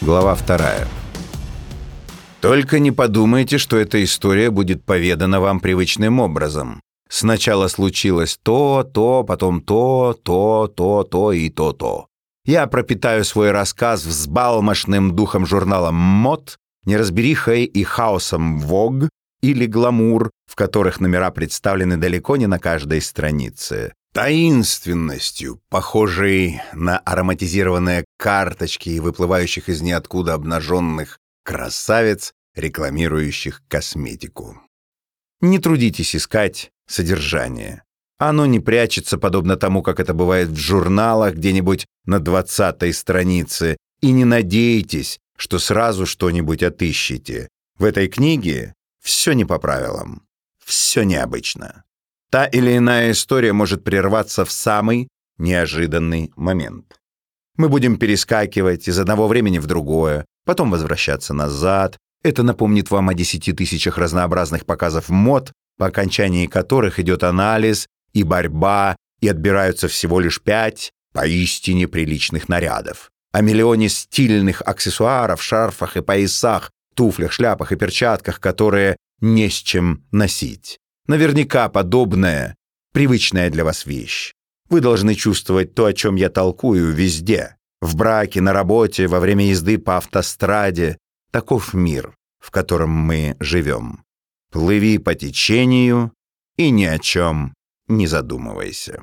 Глава вторая. Только не подумайте, что эта история будет поведана вам привычным образом. Сначала случилось то, то, потом то, то, то, то и то, то. Я пропитаю свой рассказ взбалмошным духом журнала «Мод», неразберихой и хаосом «Вог» или «Гламур», в которых номера представлены далеко не на каждой странице таинственностью, похожей на ароматизированные карточки и выплывающих из ниоткуда обнаженных красавиц, рекламирующих косметику. Не трудитесь искать содержание. Оно не прячется, подобно тому, как это бывает в журналах где-нибудь на двадцатой странице, и не надейтесь, что сразу что-нибудь отыщете. В этой книге все не по правилам, все необычно. Та или иная история может прерваться в самый неожиданный момент. Мы будем перескакивать из одного времени в другое, потом возвращаться назад. Это напомнит вам о десяти тысячах разнообразных показов мод, по окончании которых идет анализ и борьба, и отбираются всего лишь пять поистине приличных нарядов. О миллионе стильных аксессуаров, шарфах и поясах, туфлях, шляпах и перчатках, которые не с чем носить. Наверняка подобная, привычная для вас вещь. Вы должны чувствовать то, о чем я толкую, везде. В браке, на работе, во время езды по автостраде. Таков мир, в котором мы живем. Плыви по течению и ни о чем не задумывайся.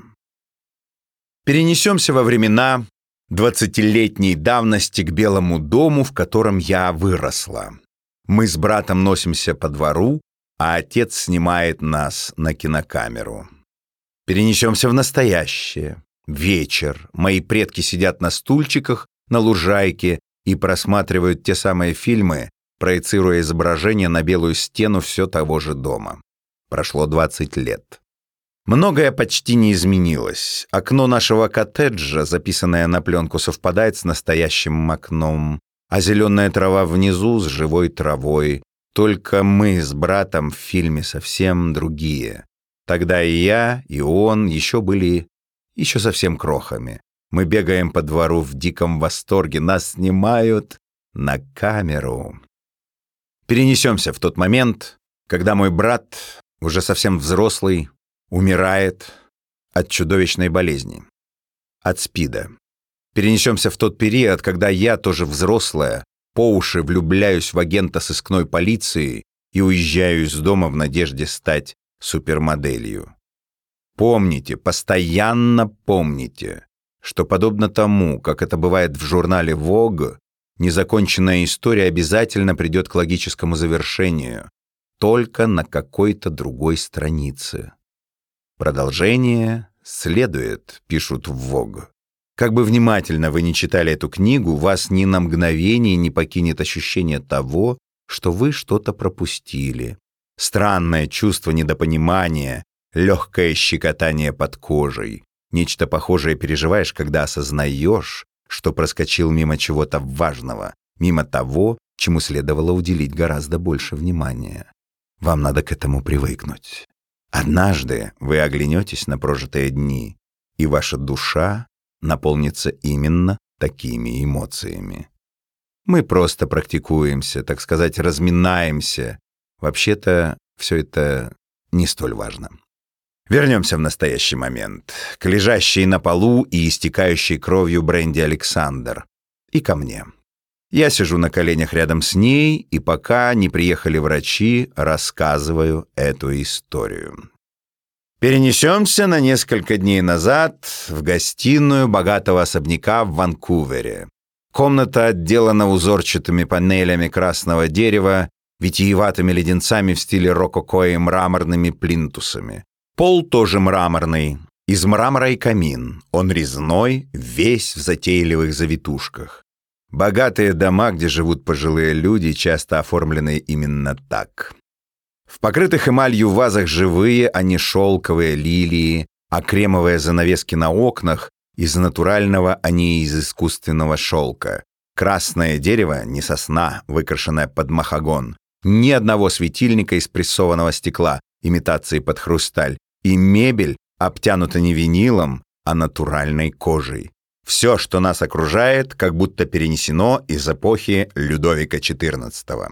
Перенесемся во времена двадцатилетней давности к Белому дому, в котором я выросла. Мы с братом носимся по двору, а отец снимает нас на кинокамеру. Перенесемся в настоящее. Вечер. Мои предки сидят на стульчиках на лужайке и просматривают те самые фильмы, проецируя изображение на белую стену все того же дома. Прошло 20 лет. Многое почти не изменилось. Окно нашего коттеджа, записанное на пленку, совпадает с настоящим окном, а зеленая трава внизу с живой травой, только мы с братом в фильме совсем другие. Тогда и я, и он еще были еще совсем крохами. Мы бегаем по двору в диком восторге. Нас снимают на камеру. Перенесемся в тот момент, когда мой брат, уже совсем взрослый, умирает от чудовищной болезни. От СПИДа. Перенесемся в тот период, когда я, тоже взрослая, по уши влюбляюсь в агента сыскной полиции и уезжаю из дома в надежде стать супермоделью. Помните, постоянно помните, что подобно тому, как это бывает в журнале Vogue, незаконченная история обязательно придет к логическому завершению, только на какой-то другой странице. Продолжение следует, пишут в Vogue. Как бы внимательно вы ни читали эту книгу, вас ни на мгновение не покинет ощущение того, что вы что-то пропустили. Странное чувство недопонимания, легкое щекотание под кожей. Нечто похожее переживаешь, когда осознаешь, что проскочил мимо чего-то важного, мимо того, чему следовало уделить гораздо больше внимания. Вам надо к этому привыкнуть. Однажды вы оглянетесь на прожитые дни, и ваша душа наполнится именно такими эмоциями. Мы просто практикуемся, так сказать, разминаемся. Вообще-то все это не столь важно. Вернемся в настоящий момент, к лежащей на полу и истекающей кровью Бренди Александр. И ко мне. Я сижу на коленях рядом с ней, и пока не приехали врачи, рассказываю эту историю. Перенесемся на несколько дней назад в гостиную богатого особняка в Ванкувере. Комната отделана узорчатыми панелями красного дерева, витиеватыми леденцами в стиле рококо и мраморными плинтусами. Пол тоже мраморный, из мрамора и камин. Он резной, весь в затейливых завитушках. Богатые дома, где живут пожилые люди, часто оформлены именно так. В покрытых эмалью вазах живые, а не шелковые лилии, а кремовые занавески на окнах из натурального, а не из искусственного шелка. Красное дерево, не сосна, выкрашенное под махагон. Ни одного светильника из прессованного стекла, имитации под хрусталь. И мебель обтянута не винилом, а натуральной кожей. Все, что нас окружает, как будто перенесено из эпохи Людовика XIV.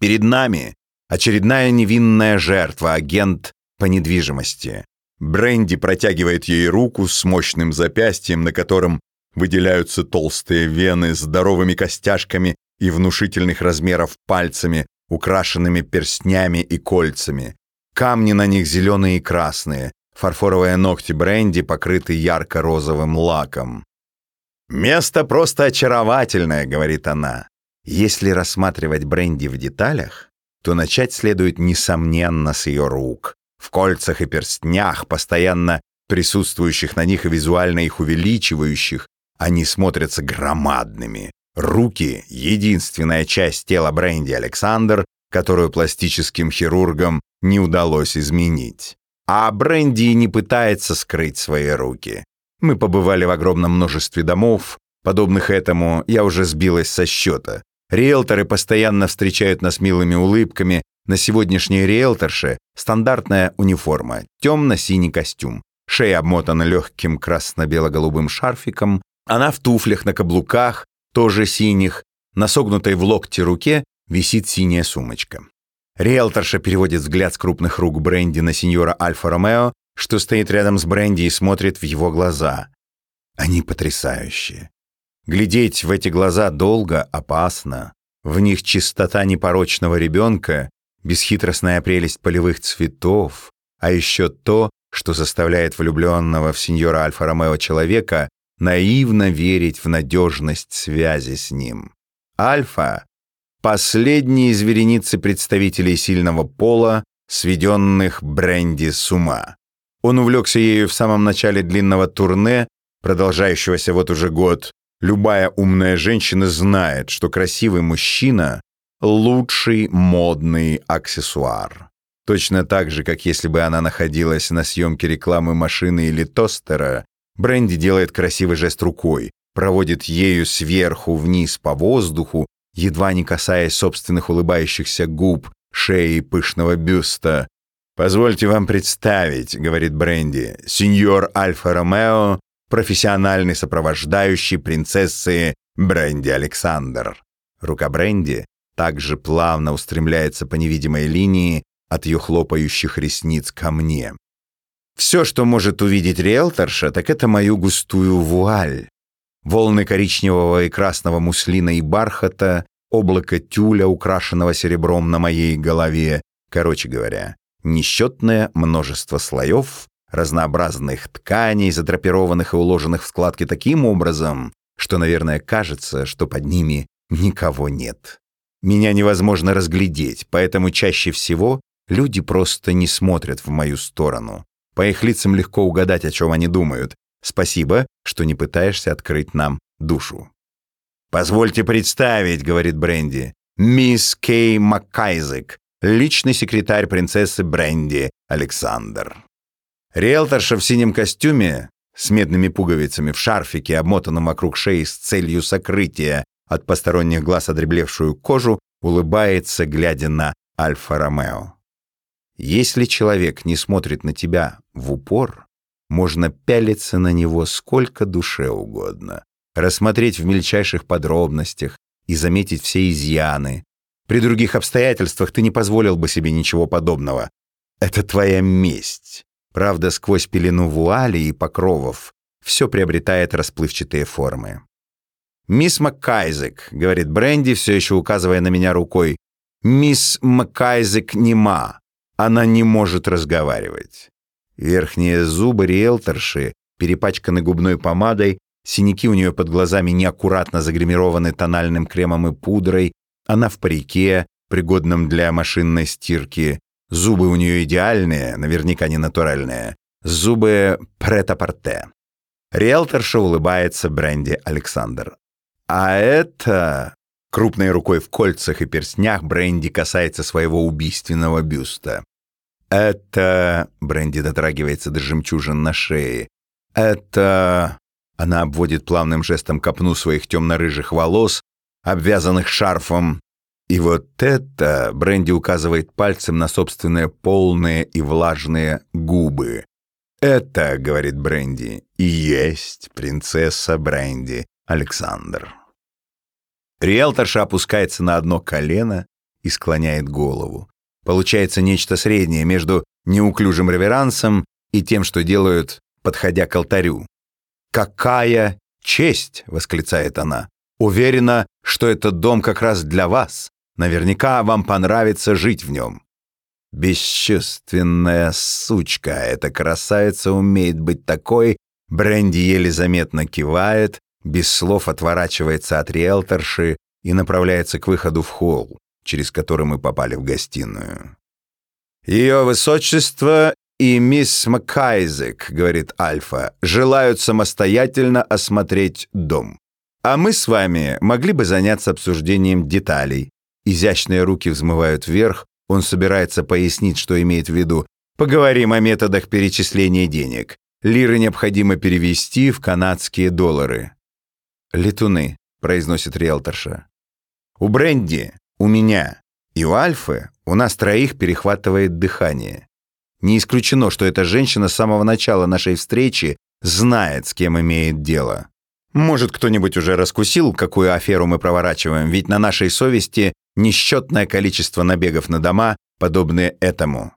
Перед нами очередная невинная жертва, агент по недвижимости. Бренди протягивает ей руку с мощным запястьем, на котором выделяются толстые вены с здоровыми костяшками и внушительных размеров пальцами, украшенными перстнями и кольцами. Камни на них зеленые и красные, фарфоровые ногти Бренди покрыты ярко-розовым лаком. «Место просто очаровательное», — говорит она. Если рассматривать бренди в деталях, то начать следует, несомненно, с ее рук. В кольцах и перстнях, постоянно присутствующих на них и визуально их увеличивающих, они смотрятся громадными. Руки — единственная часть тела Бренди Александр, которую пластическим хирургам не удалось изменить. А Бренди не пытается скрыть свои руки. Мы побывали в огромном множестве домов, подобных этому я уже сбилась со счета. Риэлторы постоянно встречают нас милыми улыбками. На сегодняшней риэлторше стандартная униформа, темно-синий костюм. Шея обмотана легким красно-бело-голубым шарфиком. Она в туфлях на каблуках, тоже синих. На согнутой в локте руке висит синяя сумочка. Риэлторша переводит взгляд с крупных рук Бренди на сеньора Альфа-Ромео, что стоит рядом с Бренди и смотрит в его глаза. Они потрясающие. Глядеть в эти глаза долго опасно. В них чистота непорочного ребенка, бесхитростная прелесть полевых цветов, а еще то, что заставляет влюбленного в сеньора Альфа-Ромео человека наивно верить в надежность связи с ним. Альфа — последний из вереницы представителей сильного пола, сведенных Бренди с ума. Он увлекся ею в самом начале длинного турне, продолжающегося вот уже год. Любая умная женщина знает, что красивый мужчина — лучший модный аксессуар. Точно так же, как если бы она находилась на съемке рекламы машины или тостера, Бренди делает красивый жест рукой, проводит ею сверху вниз по воздуху, едва не касаясь собственных улыбающихся губ, шеи и пышного бюста, «Позвольте вам представить», — говорит Бренди, «сеньор Альфа-Ромео, профессиональный сопровождающий принцессы Бренди Александр». Рука Бренди также плавно устремляется по невидимой линии от ее хлопающих ресниц ко мне. Все, что может увидеть риэлторша, так это мою густую вуаль. Волны коричневого и красного муслина и бархата, облако тюля, украшенного серебром на моей голове. Короче говоря, несчетное множество слоев, разнообразных тканей, задрапированных и уложенных в складки таким образом, что, наверное, кажется, что под ними никого нет. Меня невозможно разглядеть, поэтому чаще всего люди просто не смотрят в мою сторону. По их лицам легко угадать, о чем они думают. Спасибо, что не пытаешься открыть нам душу. «Позвольте представить», — говорит Бренди, — «мисс Кей Маккайзек, личный секретарь принцессы Бренди Александр. Риэлторша в синем костюме с медными пуговицами в шарфике, обмотанном вокруг шеи с целью сокрытия от посторонних глаз одреблевшую кожу, улыбается, глядя на Альфа-Ромео. Если человек не смотрит на тебя в упор, можно пялиться на него сколько душе угодно, рассмотреть в мельчайших подробностях и заметить все изъяны, при других обстоятельствах ты не позволил бы себе ничего подобного. Это твоя месть. Правда, сквозь пелену вуали и покровов все приобретает расплывчатые формы. «Мисс Маккайзек», — говорит Бренди, все еще указывая на меня рукой, «Мисс Маккайзек нема. Она не может разговаривать». Верхние зубы риэлторши перепачканы губной помадой, синяки у нее под глазами неаккуратно загримированы тональным кремом и пудрой, она в парике, пригодном для машинной стирки. Зубы у нее идеальные, наверняка не натуральные. Зубы прет-а-порте. Риэлторша улыбается Бренди Александр. А это... Крупной рукой в кольцах и перстнях Бренди касается своего убийственного бюста. Это... Бренди дотрагивается до жемчужин на шее. Это... Она обводит плавным жестом копну своих темно-рыжих волос, обвязанных шарфом. И вот это Бренди указывает пальцем на собственные полные и влажные губы. «Это, — говорит Бренди, — и есть принцесса Бренди Александр». Риэлторша опускается на одно колено и склоняет голову. Получается нечто среднее между неуклюжим реверансом и тем, что делают, подходя к алтарю. «Какая честь!» — восклицает она. «Уверена, что этот дом как раз для вас. Наверняка вам понравится жить в нем». Бесчувственная сучка, эта красавица умеет быть такой. Бренди еле заметно кивает, без слов отворачивается от риэлторши и направляется к выходу в холл, через который мы попали в гостиную. «Ее высочество и мисс Маккайзек», — говорит Альфа, — «желают самостоятельно осмотреть дом. А мы с вами могли бы заняться обсуждением деталей». Изящные руки взмывают вверх, он собирается пояснить, что имеет в виду. Поговорим о методах перечисления денег. Лиры необходимо перевести в канадские доллары. «Летуны», — произносит риэлторша. «У Бренди, у меня и у Альфы у нас троих перехватывает дыхание. Не исключено, что эта женщина с самого начала нашей встречи знает, с кем имеет дело. Может, кто-нибудь уже раскусил, какую аферу мы проворачиваем, ведь на нашей совести несчетное количество набегов на дома, подобные этому.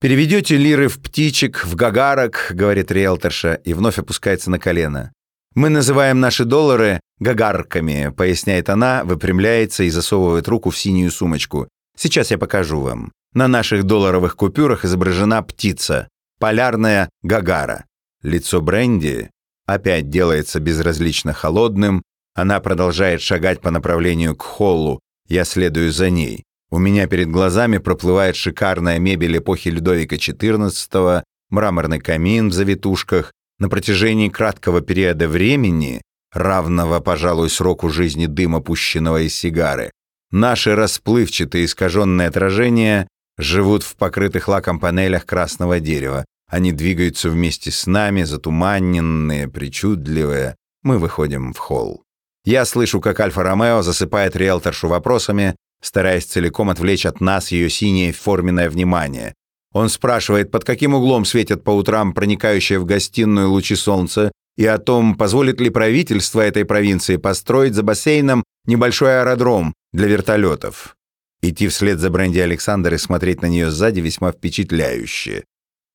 «Переведете лиры в птичек, в гагарок», — говорит риэлторша, и вновь опускается на колено. «Мы называем наши доллары гагарками», — поясняет она, выпрямляется и засовывает руку в синюю сумочку. «Сейчас я покажу вам. На наших долларовых купюрах изображена птица, полярная гагара. Лицо Бренди опять делается безразлично холодным, она продолжает шагать по направлению к холлу, я следую за ней. У меня перед глазами проплывает шикарная мебель эпохи Людовика XIV, мраморный камин в завитушках, на протяжении краткого периода времени, равного, пожалуй, сроку жизни дыма, пущенного из сигары, наши расплывчатые искаженные отражения живут в покрытых лаком панелях красного дерева. Они двигаются вместе с нами, затуманенные, причудливые. Мы выходим в холл. Я слышу, как Альфа-Ромео засыпает риэлторшу вопросами, стараясь целиком отвлечь от нас ее синее форменное внимание. Он спрашивает, под каким углом светят по утрам проникающие в гостиную лучи солнца, и о том, позволит ли правительство этой провинции построить за бассейном небольшой аэродром для вертолетов. Идти вслед за Бренди Александр и смотреть на нее сзади весьма впечатляюще.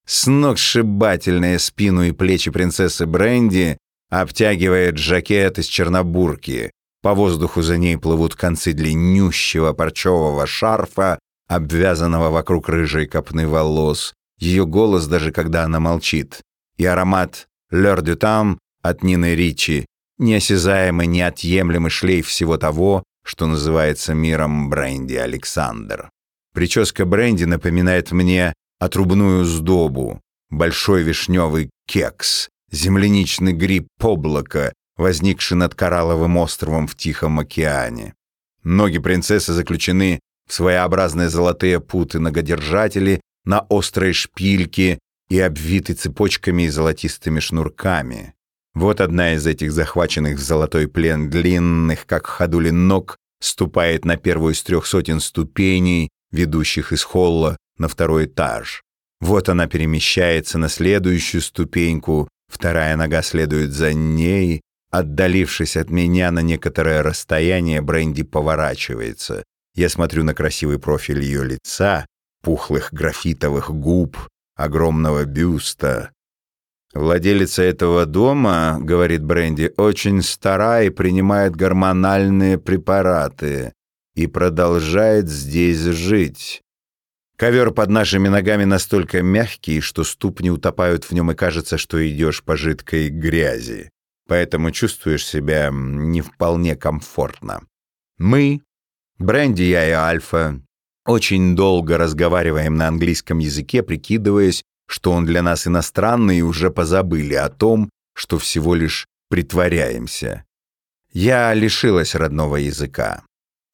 Сногсшибательные спину и плечи принцессы Бренди обтягивает жакет из чернобурки. По воздуху за ней плывут концы длиннющего парчевого шарфа, обвязанного вокруг рыжей копны волос, ее голос даже когда она молчит, и аромат «Лёр дю там» от Нины Ричи, неосязаемый, неотъемлемый шлейф всего того, что называется миром Бренди Александр. Прическа Бренди напоминает мне отрубную сдобу, большой вишневый кекс, земляничный гриб облака, возникший над Коралловым островом в Тихом океане. Ноги принцессы заключены в своеобразные золотые путы-ногодержатели на острые шпильки и обвиты цепочками и золотистыми шнурками. Вот одна из этих захваченных в золотой плен длинных, как ходули ног, ступает на первую из трех сотен ступеней, ведущих из холла на второй этаж. Вот она перемещается на следующую ступеньку, вторая нога следует за ней, Отдалившись от меня на некоторое расстояние, Бренди поворачивается. Я смотрю на красивый профиль ее лица, пухлых графитовых губ, огромного бюста. «Владелица этого дома, — говорит Бренди, — очень стара и принимает гормональные препараты и продолжает здесь жить. Ковер под нашими ногами настолько мягкий, что ступни утопают в нем, и кажется, что идешь по жидкой грязи поэтому чувствуешь себя не вполне комфортно. Мы, Бренди, я и Альфа, очень долго разговариваем на английском языке, прикидываясь, что он для нас иностранный, и уже позабыли о том, что всего лишь притворяемся. Я лишилась родного языка.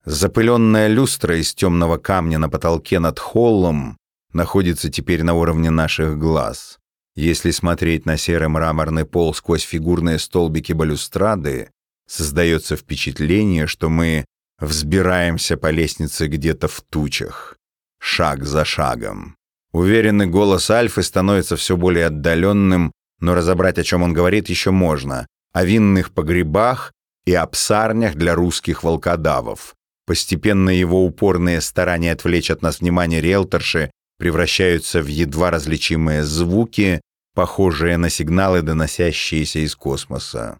Запыленная люстра из темного камня на потолке над холлом находится теперь на уровне наших глаз. Если смотреть на серый мраморный пол сквозь фигурные столбики балюстрады, создается впечатление, что мы взбираемся по лестнице где-то в тучах, шаг за шагом. Уверенный голос Альфы становится все более отдаленным, но разобрать, о чем он говорит, еще можно. О винных погребах и о псарнях для русских волкодавов. Постепенно его упорные старания отвлечь от нас внимание риэлторши превращаются в едва различимые звуки, похожие на сигналы, доносящиеся из космоса.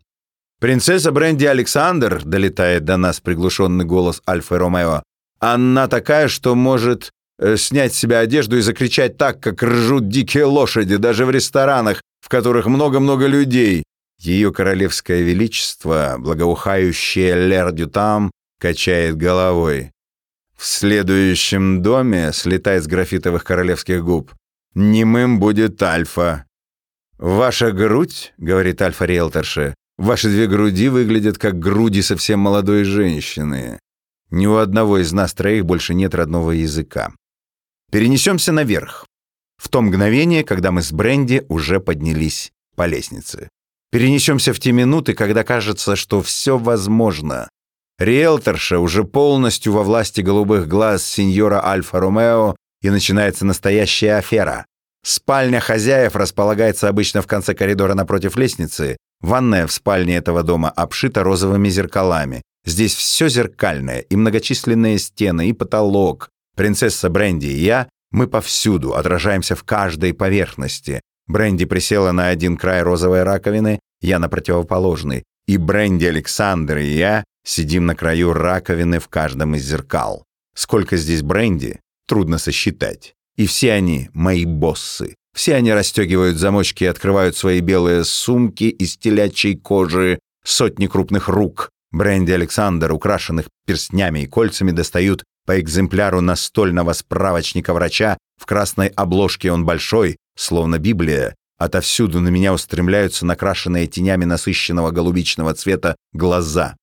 «Принцесса Бренди Александр», — долетает до нас приглушенный голос Альфа Ромео, «она такая, что может Э, снять с себя одежду и закричать так, как ржут дикие лошади, даже в ресторанах, в которых много-много людей. Ее королевское величество, благоухающее Лер-Дютам, качает головой. В следующем доме слетает с графитовых королевских губ. Немым будет Альфа. «Ваша грудь, — говорит Альфа-риэлторша, — ваши две груди выглядят как груди совсем молодой женщины. Ни у одного из нас троих больше нет родного языка. Перенесемся наверх. В то мгновение, когда мы с Бренди уже поднялись по лестнице. Перенесемся в те минуты, когда кажется, что все возможно. Риэлторша уже полностью во власти голубых глаз сеньора Альфа-Ромео, и начинается настоящая афера. Спальня хозяев располагается обычно в конце коридора напротив лестницы. Ванная в спальне этого дома обшита розовыми зеркалами. Здесь все зеркальное, и многочисленные стены, и потолок, Принцесса Бренди и я, мы повсюду, отражаемся в каждой поверхности. Бренди присела на один край розовой раковины, я на противоположный. И Бренди Александр и я сидим на краю раковины в каждом из зеркал. Сколько здесь Бренди, трудно сосчитать. И все они мои боссы. Все они расстегивают замочки и открывают свои белые сумки из телячьей кожи, сотни крупных рук. Бренди Александр, украшенных перстнями и кольцами, достают по экземпляру настольного справочника врача, в красной обложке он большой, словно Библия. Отовсюду на меня устремляются накрашенные тенями насыщенного голубичного цвета глаза.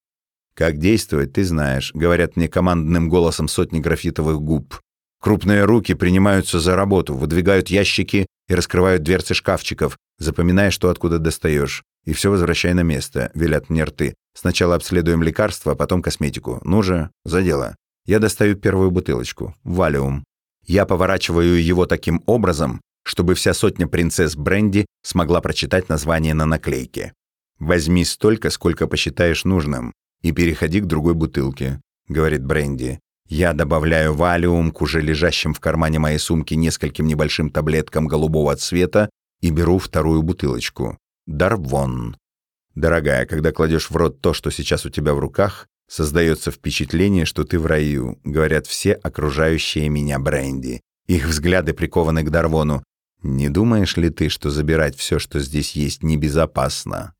«Как действовать, ты знаешь», — говорят мне командным голосом сотни графитовых губ. Крупные руки принимаются за работу, выдвигают ящики и раскрывают дверцы шкафчиков, запоминая, что откуда достаешь. И все возвращай на место, велят мне рты. Сначала обследуем лекарства, потом косметику. Ну же, за дело. Я достаю первую бутылочку, валиум. Я поворачиваю его таким образом, чтобы вся сотня принцесс бренди смогла прочитать название на наклейке. «Возьми столько, сколько посчитаешь нужным, и переходи к другой бутылке», — говорит бренди. Я добавляю валиум к уже лежащим в кармане моей сумки нескольким небольшим таблеткам голубого цвета и беру вторую бутылочку. Дарвон. Дорогая, когда кладешь в рот то, что сейчас у тебя в руках, Создается впечатление, что ты в раю, говорят все окружающие меня бренди. Их взгляды прикованы к Дарвону. Не думаешь ли ты, что забирать все, что здесь есть, небезопасно?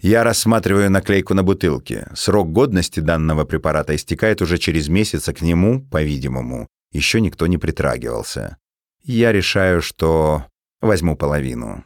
Я рассматриваю наклейку на бутылке. Срок годности данного препарата истекает уже через месяц, а к нему, по-видимому, еще никто не притрагивался. Я решаю, что возьму половину.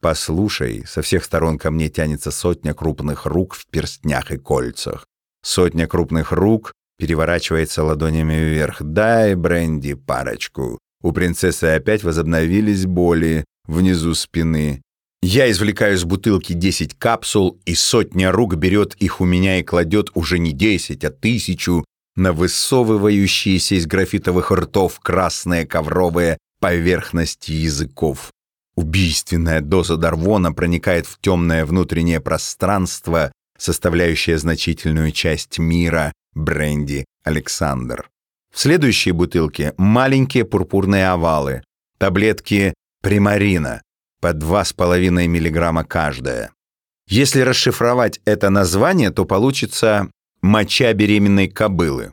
Послушай, со всех сторон ко мне тянется сотня крупных рук в перстнях и кольцах. Сотня крупных рук переворачивается ладонями вверх. «Дай, Бренди, парочку». У принцессы опять возобновились боли внизу спины. Я извлекаю из бутылки 10 капсул, и сотня рук берет их у меня и кладет уже не 10, а тысячу на высовывающиеся из графитовых ртов красные ковровые поверхности языков. Убийственная доза Дарвона проникает в темное внутреннее пространство, составляющая значительную часть мира, бренди Александр. В следующей бутылке маленькие пурпурные овалы, таблетки примарина по 2,5 мг каждая. Если расшифровать это название, то получится моча беременной кобылы.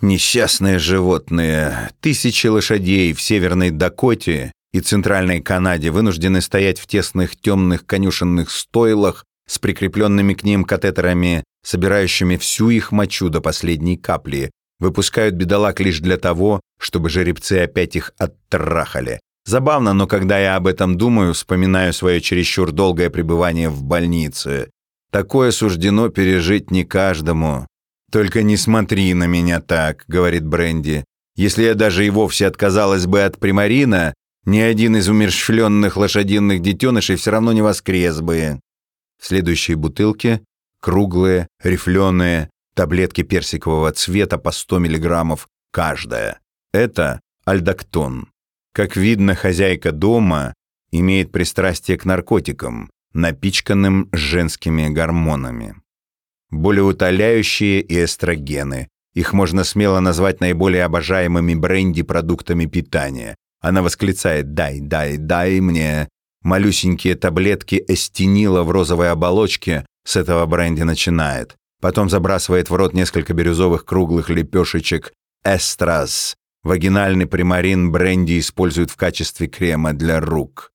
Несчастные животные, тысячи лошадей в Северной Дакоте и Центральной Канаде вынуждены стоять в тесных темных конюшенных стойлах с прикрепленными к ним катетерами, собирающими всю их мочу до последней капли, выпускают бедолаг лишь для того, чтобы жеребцы опять их оттрахали. Забавно, но когда я об этом думаю, вспоминаю свое чересчур долгое пребывание в больнице. Такое суждено пережить не каждому. «Только не смотри на меня так», — говорит Бренди. «Если я даже и вовсе отказалась бы от примарина, ни один из умерщвленных лошадиных детенышей все равно не воскрес бы». В следующей бутылке круглые, рифленые, таблетки персикового цвета по 100 мг каждая. Это альдактон. Как видно, хозяйка дома имеет пристрастие к наркотикам, напичканным женскими гормонами. Болеутоляющие и эстрогены. Их можно смело назвать наиболее обожаемыми бренди-продуктами питания. Она восклицает «дай, дай, дай мне». Малюсенькие таблетки эстенила в розовой оболочке с этого бренди начинает. Потом забрасывает в рот несколько бирюзовых круглых лепешечек «эстрас». Вагинальный примарин бренди используют в качестве крема для рук.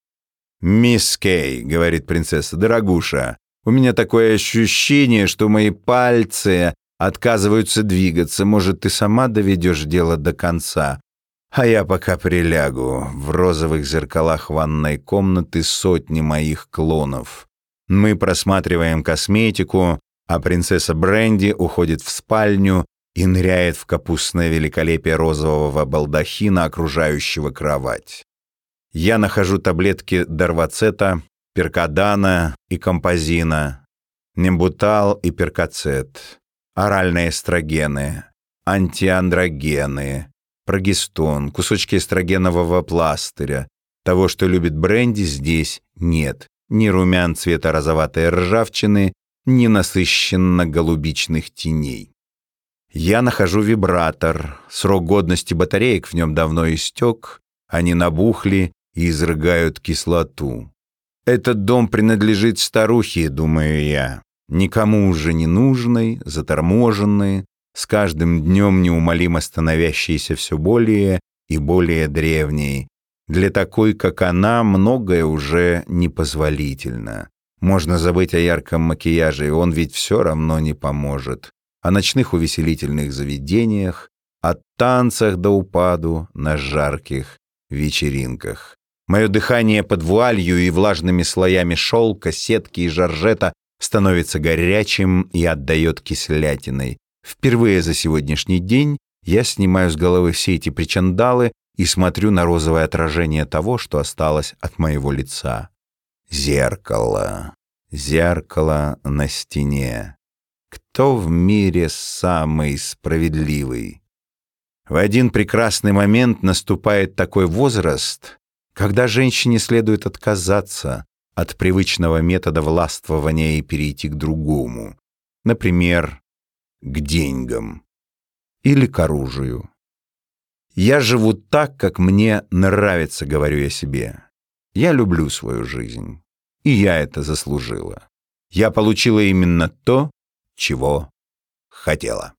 «Мисс Кей», — говорит принцесса, — «дорогуша, у меня такое ощущение, что мои пальцы отказываются двигаться. Может, ты сама доведешь дело до конца? А я пока прилягу. В розовых зеркалах ванной комнаты сотни моих клонов. Мы просматриваем косметику, а принцесса Бренди уходит в спальню и ныряет в капустное великолепие розового балдахина, окружающего кровать. Я нахожу таблетки Дарвацета, Перкадана и Композина, Нембутал и Перкацет, оральные эстрогены, антиандрогены, прогестон, кусочки эстрогенового пластыря. Того, что любит бренди, здесь нет. Ни румян цвета розоватой ржавчины, ни насыщенно-голубичных теней. Я нахожу вибратор. Срок годности батареек в нем давно истек, они набухли и изрыгают кислоту. Этот дом принадлежит старухе, думаю я, никому уже не нужной, заторможенной, с каждым днем неумолимо становящейся все более и более древней. Для такой, как она, многое уже непозволительно. Можно забыть о ярком макияже, он ведь все равно не поможет. О ночных увеселительных заведениях, о танцах до упаду на жарких вечеринках. Мое дыхание под вуалью и влажными слоями шелка, сетки и жаржета становится горячим и отдает кислятиной. Впервые за сегодняшний день я снимаю с головы все эти причандалы и смотрю на розовое отражение того, что осталось от моего лица. Зеркало. Зеркало на стене. Кто в мире самый справедливый? В один прекрасный момент наступает такой возраст, когда женщине следует отказаться от привычного метода властвования и перейти к другому, например, к деньгам или к оружию. Я живу так, как мне нравится, говорю я себе. Я люблю свою жизнь, и я это заслужила. Я получила именно то, чего хотела.